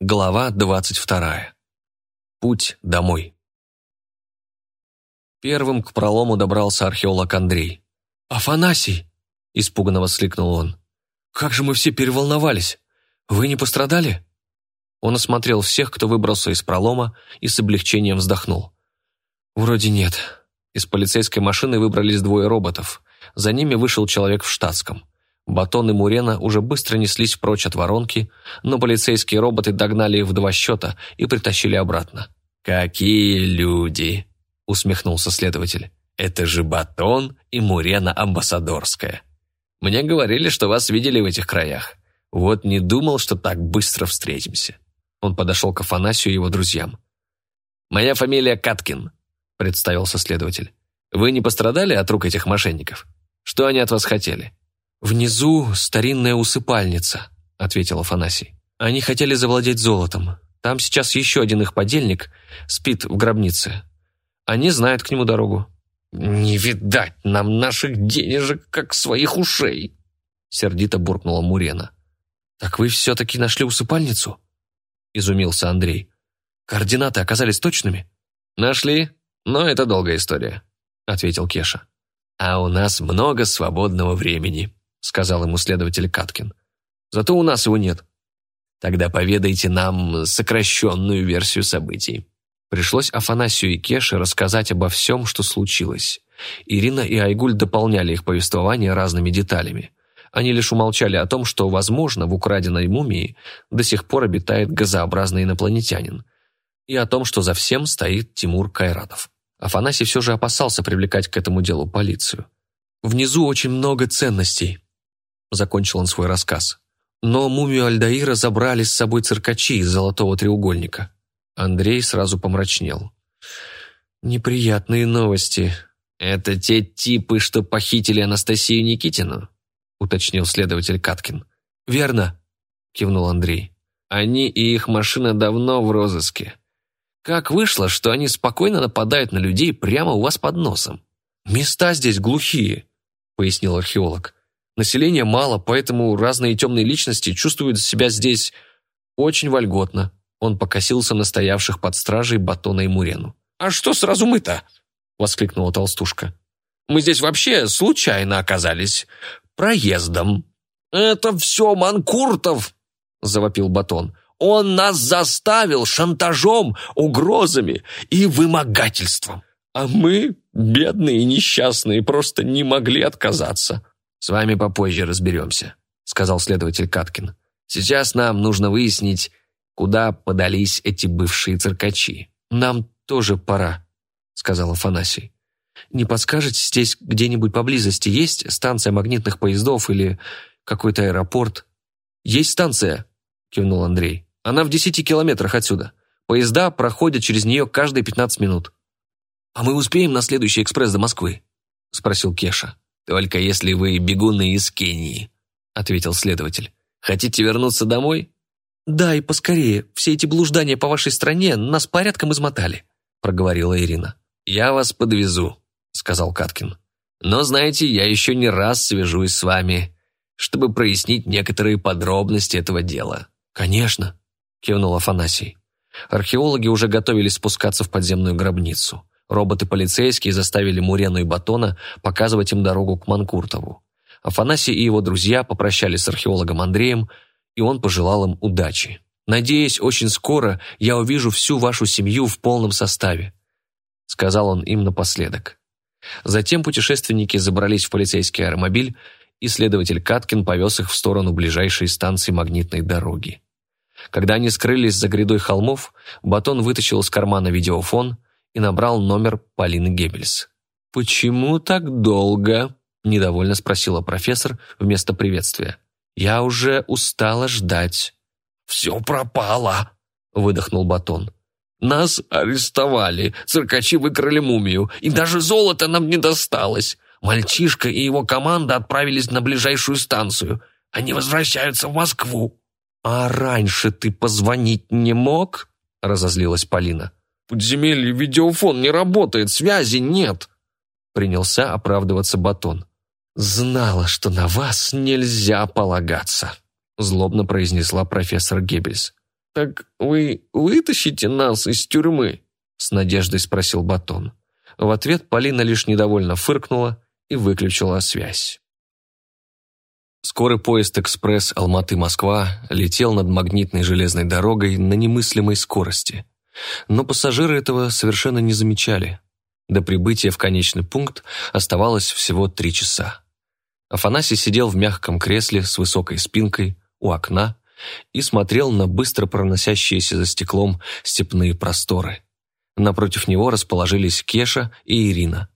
Глава двадцать вторая. Путь домой. Первым к пролому добрался археолог Андрей. «Афанасий!» – испуганно воскликнул он. «Как же мы все переволновались! Вы не пострадали?» Он осмотрел всех, кто выбрался из пролома, и с облегчением вздохнул. «Вроде нет». Из полицейской машины выбрались двое роботов. За ними вышел человек в штатском – Батон и Мурена уже быстро неслись прочь от воронки, но полицейские роботы догнали их в два счета и притащили обратно. «Какие люди!» – усмехнулся следователь. «Это же Батон и Мурена Амбассадорская. Мне говорили, что вас видели в этих краях. Вот не думал, что так быстро встретимся». Он подошел к Афанасию и его друзьям. «Моя фамилия Каткин», – представился следователь. «Вы не пострадали от рук этих мошенников? Что они от вас хотели?» «Внизу старинная усыпальница», — ответил Афанасий. «Они хотели завладеть золотом. Там сейчас еще один их подельник спит в гробнице. Они знают к нему дорогу». «Не видать нам наших денежек, как своих ушей!» Сердито буркнула Мурена. «Так вы все-таки нашли усыпальницу?» Изумился Андрей. «Координаты оказались точными?» «Нашли, но это долгая история», — ответил Кеша. «А у нас много свободного времени», сказал ему следователь Каткин. «Зато у нас его нет». «Тогда поведайте нам сокращенную версию событий». Пришлось Афанасию и Кеше рассказать обо всем, что случилось. Ирина и Айгуль дополняли их повествование разными деталями. Они лишь умолчали о том, что, возможно, в украденной мумии до сих пор обитает газообразный инопланетянин, и о том, что за всем стоит Тимур Кайратов. Афанасий все же опасался привлекать к этому делу полицию. «Внизу очень много ценностей», закончил он свой рассказ. Но мумию Альдаира забрали с собой циркачи из золотого треугольника. Андрей сразу помрачнел. «Неприятные новости». «Это те типы, что похитили Анастасию Никитину?» уточнил следователь Каткин. «Верно», кивнул Андрей. «Они и их машина давно в розыске. Как вышло, что они спокойно нападают на людей прямо у вас под носом?» «Места здесь глухие», пояснил археолог. Населения мало, поэтому разные темные личности чувствуют себя здесь очень вольготно. Он покосился на стоявших под стражей Батона и Мурену. «А что сразу мы-то?» — воскликнула толстушка. «Мы здесь вообще случайно оказались. Проездом». «Это все Манкуртов!» — завопил Батон. «Он нас заставил шантажом, угрозами и вымогательством. А мы, бедные и несчастные, просто не могли отказаться». «С вами попозже разберемся», — сказал следователь Каткин. «Сейчас нам нужно выяснить, куда подались эти бывшие циркачи». «Нам тоже пора», — сказал Афанасий. «Не подскажете, здесь где-нибудь поблизости есть станция магнитных поездов или какой-то аэропорт?» «Есть станция», — кивнул Андрей. «Она в десяти километрах отсюда. Поезда проходят через нее каждые пятнадцать минут». «А мы успеем на следующий экспресс до Москвы?» — спросил Кеша. «Только если вы бегуны из Кении», — ответил следователь. «Хотите вернуться домой?» «Да, и поскорее. Все эти блуждания по вашей стране нас порядком измотали», — проговорила Ирина. «Я вас подвезу», — сказал Каткин. «Но, знаете, я еще не раз свяжусь с вами, чтобы прояснить некоторые подробности этого дела». «Конечно», — кивнул Афанасий. Археологи уже готовились спускаться в подземную гробницу. Роботы-полицейские заставили Мурену и Батона показывать им дорогу к Манкуртову. Афанасий и его друзья попрощались с археологом Андреем, и он пожелал им удачи. «Надеюсь, очень скоро я увижу всю вашу семью в полном составе», сказал он им напоследок. Затем путешественники забрались в полицейский аэромобиль, и следователь Каткин повез их в сторону ближайшей станции магнитной дороги. Когда они скрылись за грядой холмов, Батон вытащил из кармана видеофон, и набрал номер Полины Геббельс. «Почему так долго?» – недовольно спросила профессор вместо приветствия. «Я уже устала ждать». «Все пропало», – выдохнул Батон. «Нас арестовали, циркачи выкрали мумию, и даже золото нам не досталось. Мальчишка и его команда отправились на ближайшую станцию. Они возвращаются в Москву». «А раньше ты позвонить не мог?» – разозлилась Полина подземелье видеофон не работает, связи нет!» Принялся оправдываться Батон. «Знала, что на вас нельзя полагаться», злобно произнесла профессор Геббельс. «Так вы вытащите нас из тюрьмы?» – с надеждой спросил Батон. В ответ Полина лишь недовольно фыркнула и выключила связь. Скорый поезд «Экспресс» Алматы-Москва летел над магнитной железной дорогой на немыслимой скорости. Но пассажиры этого совершенно не замечали. До прибытия в конечный пункт оставалось всего три часа. Афанасий сидел в мягком кресле с высокой спинкой у окна и смотрел на быстро проносящиеся за стеклом степные просторы. Напротив него расположились Кеша и Ирина.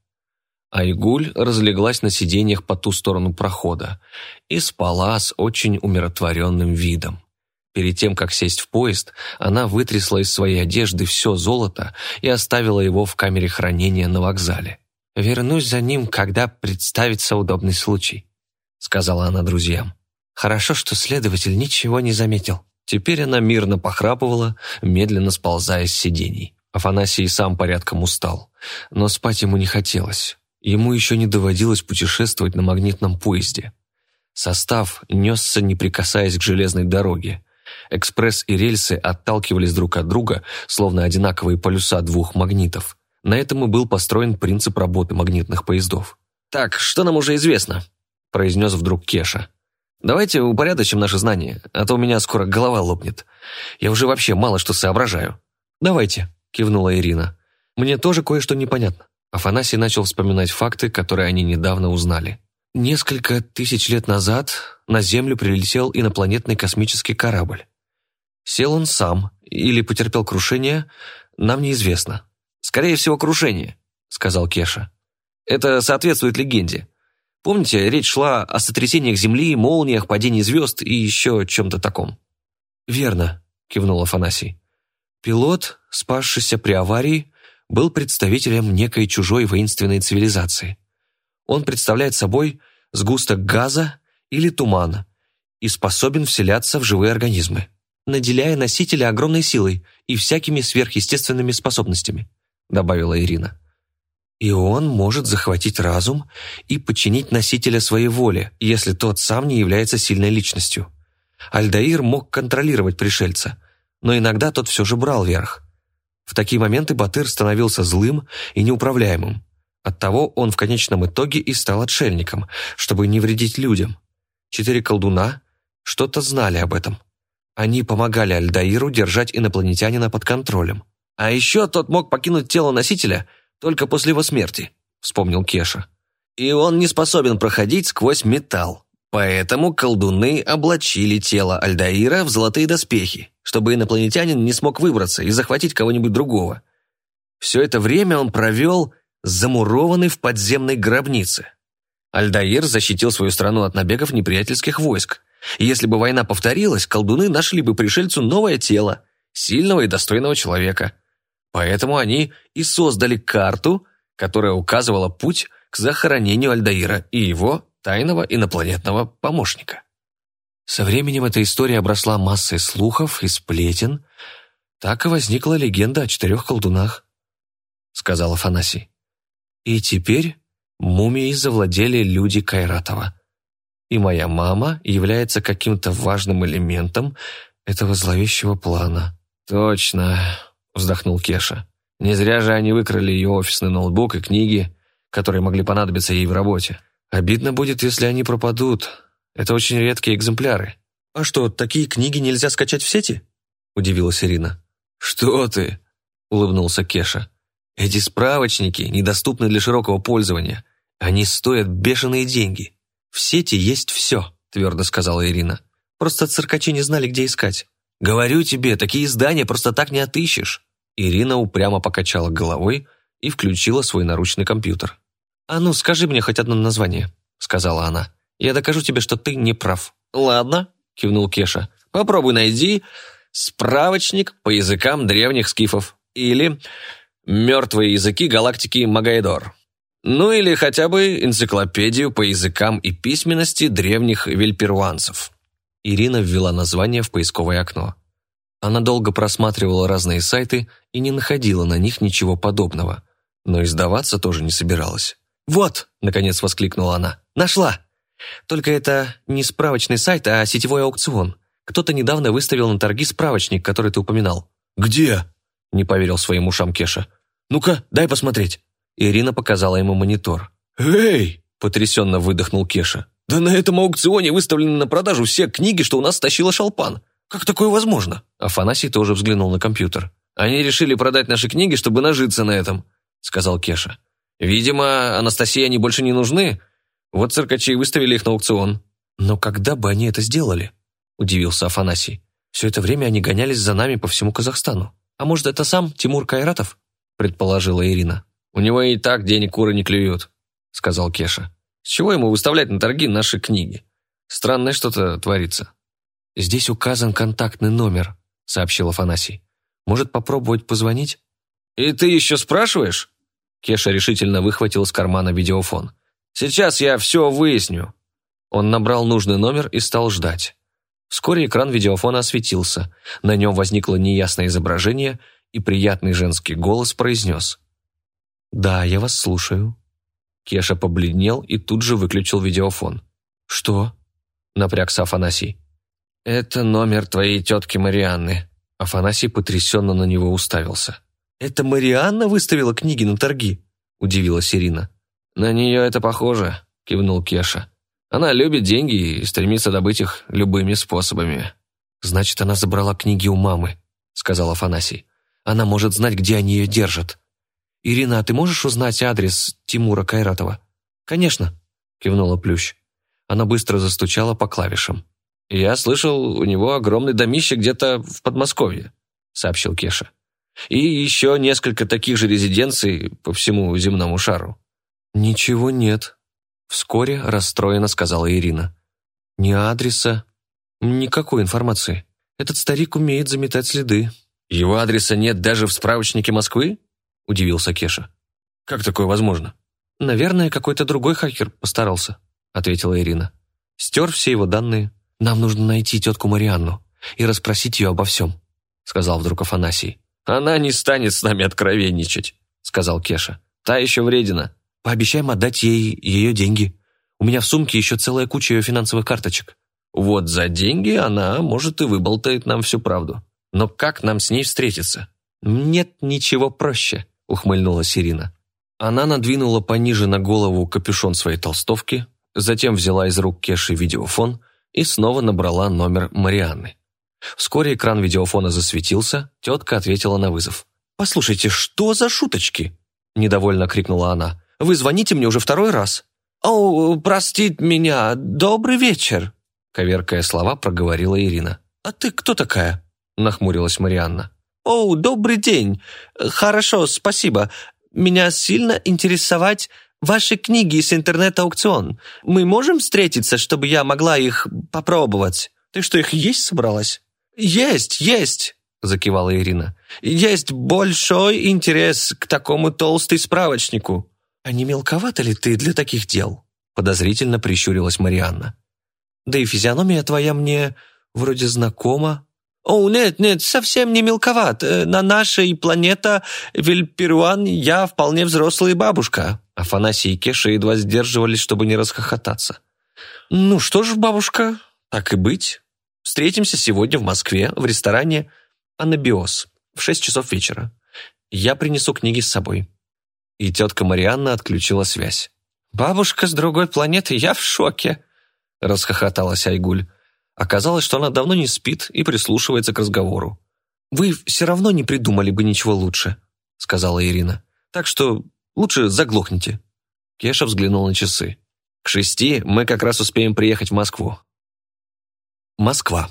Айгуль разлеглась на сиденьях по ту сторону прохода и спала с очень умиротворенным видом. Перед тем, как сесть в поезд, она вытрясла из своей одежды все золото и оставила его в камере хранения на вокзале. «Вернусь за ним, когда представится удобный случай», — сказала она друзьям. «Хорошо, что следователь ничего не заметил». Теперь она мирно похрапывала, медленно сползая с сидений. Афанасий сам порядком устал, но спать ему не хотелось. Ему еще не доводилось путешествовать на магнитном поезде. Состав несся, не прикасаясь к железной дороге. Экспресс и рельсы отталкивались друг от друга, словно одинаковые полюса двух магнитов. На этом и был построен принцип работы магнитных поездов. «Так, что нам уже известно?» – произнес вдруг Кеша. «Давайте упорядочим наши знания, а то у меня скоро голова лопнет. Я уже вообще мало что соображаю». «Давайте», – кивнула Ирина. «Мне тоже кое-что непонятно». Афанасий начал вспоминать факты, которые они недавно узнали. Несколько тысяч лет назад на Землю прилетел инопланетный космический корабль. Сел он сам или потерпел крушение, нам неизвестно. «Скорее всего, крушение», — сказал Кеша. «Это соответствует легенде. Помните, речь шла о сотрясениях Земли, молниях, падении звезд и еще чем-то таком?» «Верно», — кивнул Афанасий. Пилот, спасшийся при аварии, был представителем некой чужой воинственной цивилизации. Он представляет собой сгусток газа или тумана и способен вселяться в живые организмы, наделяя носителя огромной силой и всякими сверхъестественными способностями, добавила Ирина. И он может захватить разум и подчинить носителя своей воле, если тот сам не является сильной личностью. Альдаир мог контролировать пришельца, но иногда тот все же брал верх – в такие моменты Батыр становился злым и неуправляемым. Оттого он в конечном итоге и стал отшельником, чтобы не вредить людям. Четыре колдуна что-то знали об этом. Они помогали Альдаиру держать инопланетянина под контролем. «А еще тот мог покинуть тело носителя только после его смерти», — вспомнил Кеша. «И он не способен проходить сквозь металл. Поэтому колдуны облачили тело Альдаира в золотые доспехи, чтобы инопланетянин не смог выбраться и захватить кого-нибудь другого. Все это время он провел замурованный в подземной гробнице. Альдаир защитил свою страну от набегов неприятельских войск. Если бы война повторилась, колдуны нашли бы пришельцу новое тело, сильного и достойного человека. Поэтому они и создали карту, которая указывала путь к захоронению Альдаира и его тайного инопланетного помощника. Со временем эта история обросла массой слухов и сплетен. Так и возникла легенда о четырех колдунах, сказал Афанасий. И теперь мумией завладели люди Кайратова. И моя мама является каким-то важным элементом этого зловещего плана. «Точно», — вздохнул Кеша. «Не зря же они выкрали ее офисный ноутбук и книги, которые могли понадобиться ей в работе. Обидно будет, если они пропадут. Это очень редкие экземпляры. А что, такие книги нельзя скачать в сети? Удивилась Ирина. Что ты? Улыбнулся Кеша. Эти справочники недоступны для широкого пользования. Они стоят бешеные деньги. В сети есть все, твердо сказала Ирина. Просто циркачи не знали, где искать. Говорю тебе, такие издания просто так не отыщешь. Ирина упрямо покачала головой и включила свой наручный компьютер. «А ну, скажи мне хоть одно название», — сказала она. «Я докажу тебе, что ты не прав». «Ладно», — кивнул Кеша. «Попробуй найди справочник по языкам древних скифов или мертвые языки галактики Магаидор. Ну или хотя бы энциклопедию по языкам и письменности древних вельперуанцев». Ирина ввела название в поисковое окно. Она долго просматривала разные сайты и не находила на них ничего подобного, но издаваться тоже не собиралась. «Вот!» – наконец воскликнула она. «Нашла! Только это не справочный сайт, а сетевой аукцион. Кто-то недавно выставил на торги справочник, который ты упоминал». «Где?» – не поверил своим ушам Кеша. «Ну-ка, дай посмотреть». Ирина показала ему монитор. «Эй!» – потрясенно выдохнул Кеша. «Да на этом аукционе выставлены на продажу все книги, что у нас стащила Шалпан. Как такое возможно?» Афанасий тоже взглянул на компьютер. «Они решили продать наши книги, чтобы нажиться на этом», — сказал Кеша. «Видимо, Анастасии они больше не нужны. Вот циркачи выставили их на аукцион». «Но когда бы они это сделали?» – удивился Афанасий. «Все это время они гонялись за нами по всему Казахстану. А может, это сам Тимур Кайратов?» – предположила Ирина. «У него и так денег куры не клюют», – сказал Кеша. «С чего ему выставлять на торги наши книги? Странное что-то творится». «Здесь указан контактный номер», – сообщил Афанасий. «Может, попробовать позвонить?» «И ты еще спрашиваешь?» Кеша решительно выхватил из кармана видеофон. «Сейчас я все выясню». Он набрал нужный номер и стал ждать. Вскоре экран видеофона осветился, на нем возникло неясное изображение, и приятный женский голос произнес. «Да, я вас слушаю». Кеша побледнел и тут же выключил видеофон. «Что?» – напрягся Афанасий. «Это номер твоей тетки Марианны». Афанасий потрясенно на него уставился. «Это Марианна выставила книги на торги?» – удивилась Ирина. «На нее это похоже», – кивнул Кеша. «Она любит деньги и стремится добыть их любыми способами». «Значит, она забрала книги у мамы», – сказал Афанасий. «Она может знать, где они ее держат. Ирина, а ты можешь узнать адрес Тимура Кайратова?» «Конечно», – кивнула Плющ. Она быстро застучала по клавишам. «Я слышал, у него огромный домище где-то в Подмосковье», — сообщил Кеша. «И еще несколько таких же резиденций по всему земному шару». «Ничего нет», — вскоре расстроенно сказала Ирина. «Ни адреса, никакой информации. Этот старик умеет заметать следы». «Его адреса нет даже в справочнике Москвы?» — удивился Кеша. «Как такое возможно?» «Наверное, какой-то другой хакер постарался», — ответила Ирина. «Стер все его данные». «Нам нужно найти тетку Марианну и расспросить ее обо всем», сказал вдруг Афанасий. «Она не станет с нами откровенничать», сказал Кеша. «Та еще вредина». «Пообещаем отдать ей ее деньги. У меня в сумке еще целая куча ее финансовых карточек». «Вот за деньги она, может, и выболтает нам всю правду. Но как нам с ней встретиться?» «Нет ничего проще», ухмыльнулась Ирина. Она надвинула пониже на голову капюшон своей толстовки, затем взяла из рук Кеши видеофон и снова набрала номер Марианны. Вскоре экран видеофона засветился, тетка ответила на вызов. «Послушайте, что за шуточки?» – недовольно крикнула она. «Вы звоните мне уже второй раз». «О, простит меня, добрый вечер», – коверкая слова, проговорила Ирина. «А ты кто такая?» – нахмурилась Марианна. «О, добрый день. Хорошо, спасибо. Меня сильно интересовать Ваши книги с интернет-аукцион. Мы можем встретиться, чтобы я могла их попробовать? Ты что, их есть собралась? Есть, есть, закивала Ирина. Есть большой интерес к такому толстый справочнику. А не мелковато ли ты для таких дел? Подозрительно прищурилась Марианна. Да и физиономия твоя мне вроде знакома. «О, нет, нет, совсем не мелковат. Э, на нашей планете Вильперуан я вполне взрослая бабушка». Афанасий и Кеша едва сдерживались, чтобы не расхохотаться. «Ну что ж, бабушка, так и быть. Встретимся сегодня в Москве в ресторане «Анабиос» в шесть часов вечера. Я принесу книги с собой». И тетка Марианна отключила связь. «Бабушка с другой планеты, я в шоке», — расхохоталась Айгуль. Оказалось, что она давно не спит и прислушивается к разговору. «Вы все равно не придумали бы ничего лучше», — сказала Ирина. «Так что лучше заглохните». Кеша взглянул на часы. «К шести мы как раз успеем приехать в Москву». Москва.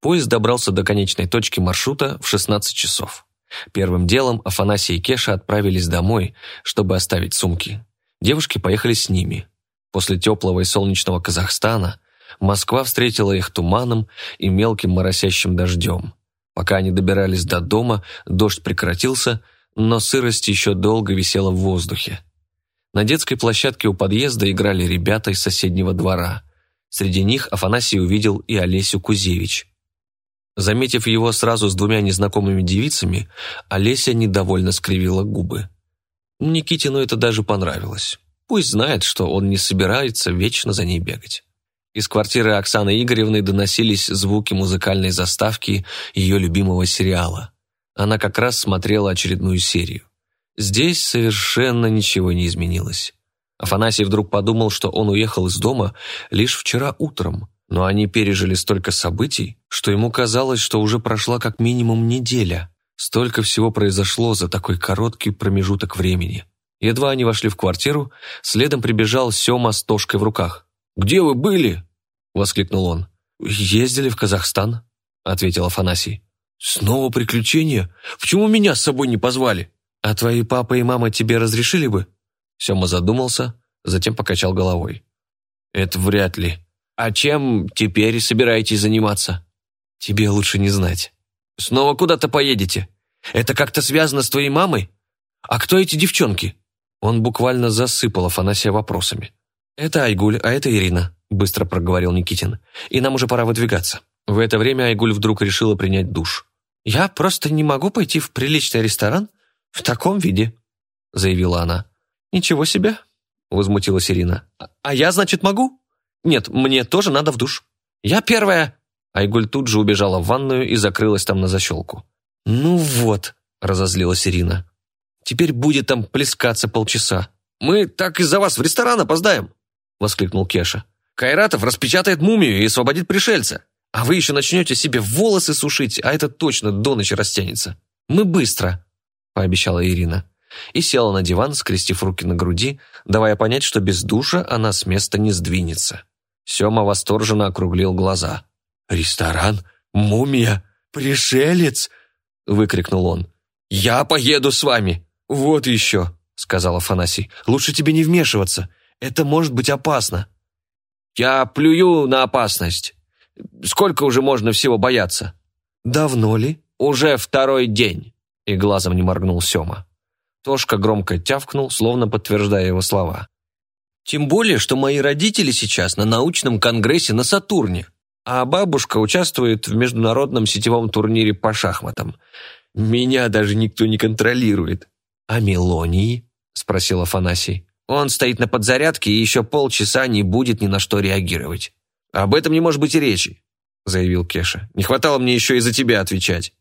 Поезд добрался до конечной точки маршрута в 16 часов. Первым делом Афанасий и Кеша отправились домой, чтобы оставить сумки. Девушки поехали с ними. После теплого и солнечного Казахстана Москва встретила их туманом и мелким моросящим дождем. Пока они добирались до дома, дождь прекратился, но сырость еще долго висела в воздухе. На детской площадке у подъезда играли ребята из соседнего двора. Среди них Афанасий увидел и Олесю Кузевич. Заметив его сразу с двумя незнакомыми девицами, Олеся недовольно скривила губы. Никитину это даже понравилось. Пусть знает, что он не собирается вечно за ней бегать. Из квартиры Оксаны Игоревны доносились звуки музыкальной заставки ее любимого сериала. Она как раз смотрела очередную серию. Здесь совершенно ничего не изменилось. Афанасий вдруг подумал, что он уехал из дома лишь вчера утром, но они пережили столько событий, что ему казалось, что уже прошла как минимум неделя. Столько всего произошло за такой короткий промежуток времени. Едва они вошли в квартиру, следом прибежал Сема с Тошкой в руках. «Где вы были?» – воскликнул он. «Ездили в Казахстан», – ответил Афанасий. «Снова приключения? Почему меня с собой не позвали?» «А твои папа и мама тебе разрешили бы?» Сема задумался, затем покачал головой. «Это вряд ли. А чем теперь собираетесь заниматься?» «Тебе лучше не знать». «Снова куда-то поедете? Это как-то связано с твоей мамой? А кто эти девчонки?» Он буквально засыпал Афанасия вопросами. «Это Айгуль, а это Ирина», – быстро проговорил Никитин. «И нам уже пора выдвигаться». В это время Айгуль вдруг решила принять душ. «Я просто не могу пойти в приличный ресторан в таком виде», – заявила она. «Ничего себе», – возмутилась Ирина. «А я, значит, могу?» «Нет, мне тоже надо в душ». «Я первая!» Айгуль тут же убежала в ванную и закрылась там на защелку. «Ну вот», – разозлилась Ирина. «Теперь будет там плескаться полчаса». «Мы так из-за вас в ресторан опоздаем», воскликнул Кеша. «Кайратов распечатает мумию и освободит пришельца. А вы еще начнете себе волосы сушить, а это точно до ночи растянется. Мы быстро», – пообещала Ирина. И села на диван, скрестив руки на груди, давая понять, что без душа она с места не сдвинется. Сема восторженно округлил глаза. «Ресторан? Мумия? Пришелец?» – выкрикнул он. «Я поеду с вами!» «Вот еще!» – сказал Афанасий. «Лучше тебе не вмешиваться. Это может быть опасно». «Я плюю на опасность. Сколько уже можно всего бояться?» «Давно ли?» «Уже второй день», — и глазом не моргнул Сема. Тошка громко тявкнул, словно подтверждая его слова. «Тем более, что мои родители сейчас на научном конгрессе на Сатурне, а бабушка участвует в международном сетевом турнире по шахматам. Меня даже никто не контролирует». «А Мелонии?» – спросил Афанасий. Он стоит на подзарядке и еще полчаса не будет ни на что реагировать. Об этом не может быть и речи, заявил Кеша. Не хватало мне еще и за тебя отвечать.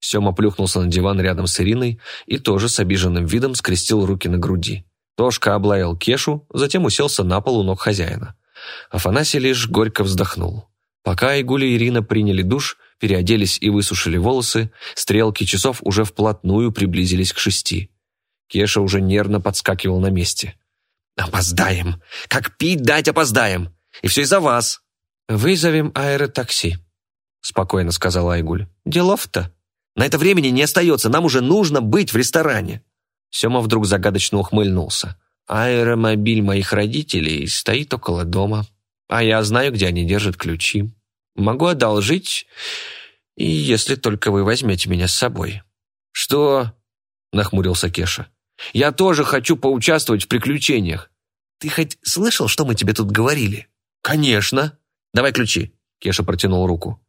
Сема плюхнулся на диван рядом с Ириной и тоже с обиженным видом скрестил руки на груди. Тошка облаял Кешу, затем уселся на пол у ног хозяина. Афанасий лишь горько вздохнул. Пока Игуля и Ирина приняли душ, переоделись и высушили волосы, стрелки часов уже вплотную приблизились к шести. Кеша уже нервно подскакивал на месте. «Опоздаем! Как пить дать опоздаем! И все из-за вас!» «Вызовем аэротакси», — спокойно сказала Айгуль. «Делов-то. На это времени не остается, нам уже нужно быть в ресторане». Сема вдруг загадочно ухмыльнулся. «Аэромобиль моих родителей стоит около дома, а я знаю, где они держат ключи. Могу одолжить, если только вы возьмете меня с собой». «Что?» — нахмурился Кеша. Я тоже хочу поучаствовать в приключениях. Ты хоть слышал, что мы тебе тут говорили? Конечно. Давай ключи. Кеша протянул руку.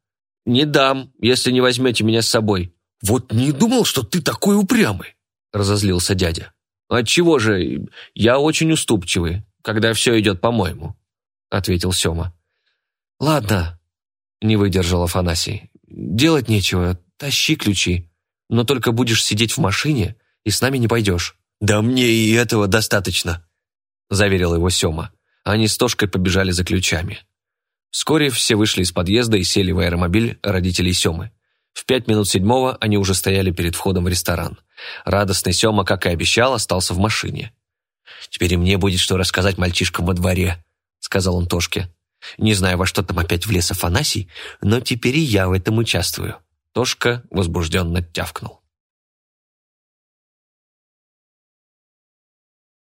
Не дам, если не возьмете меня с собой. Вот не думал, что ты такой упрямый, разозлился дядя. Отчего же? Я очень уступчивый, когда все идет по-моему, ответил Сема. Ладно, не выдержал Афанасий. Делать нечего, тащи ключи. Но только будешь сидеть в машине и с нами не пойдешь». «Да мне и этого достаточно», – заверил его Сема. Они с Тошкой побежали за ключами. Вскоре все вышли из подъезда и сели в аэромобиль родителей Семы. В пять минут седьмого они уже стояли перед входом в ресторан. Радостный Сема, как и обещал, остался в машине. «Теперь и мне будет что рассказать мальчишкам во дворе», – сказал он Тошке. «Не знаю, во что там опять влез Афанасий, но теперь и я в этом участвую». Тошка возбужденно тявкнул.